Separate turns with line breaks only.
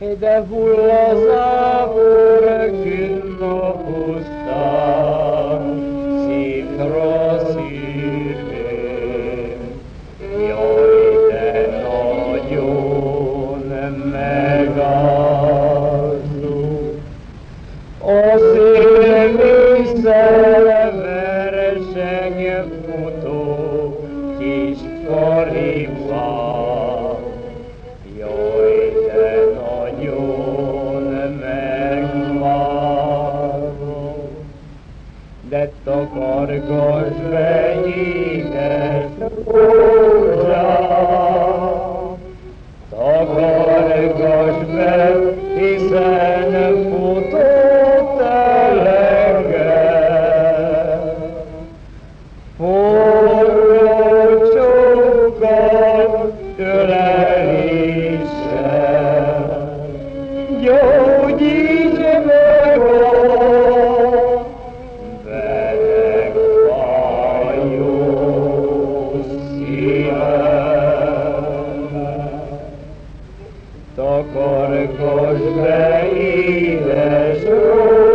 de fulosa purgino pusta si prosire iorite noiun megasu o sire miser de takargass édes rózsám, takargass be, hiszen futott elegem. Forró csókkal öleléssel, gyógyíts korzbe i deszczu.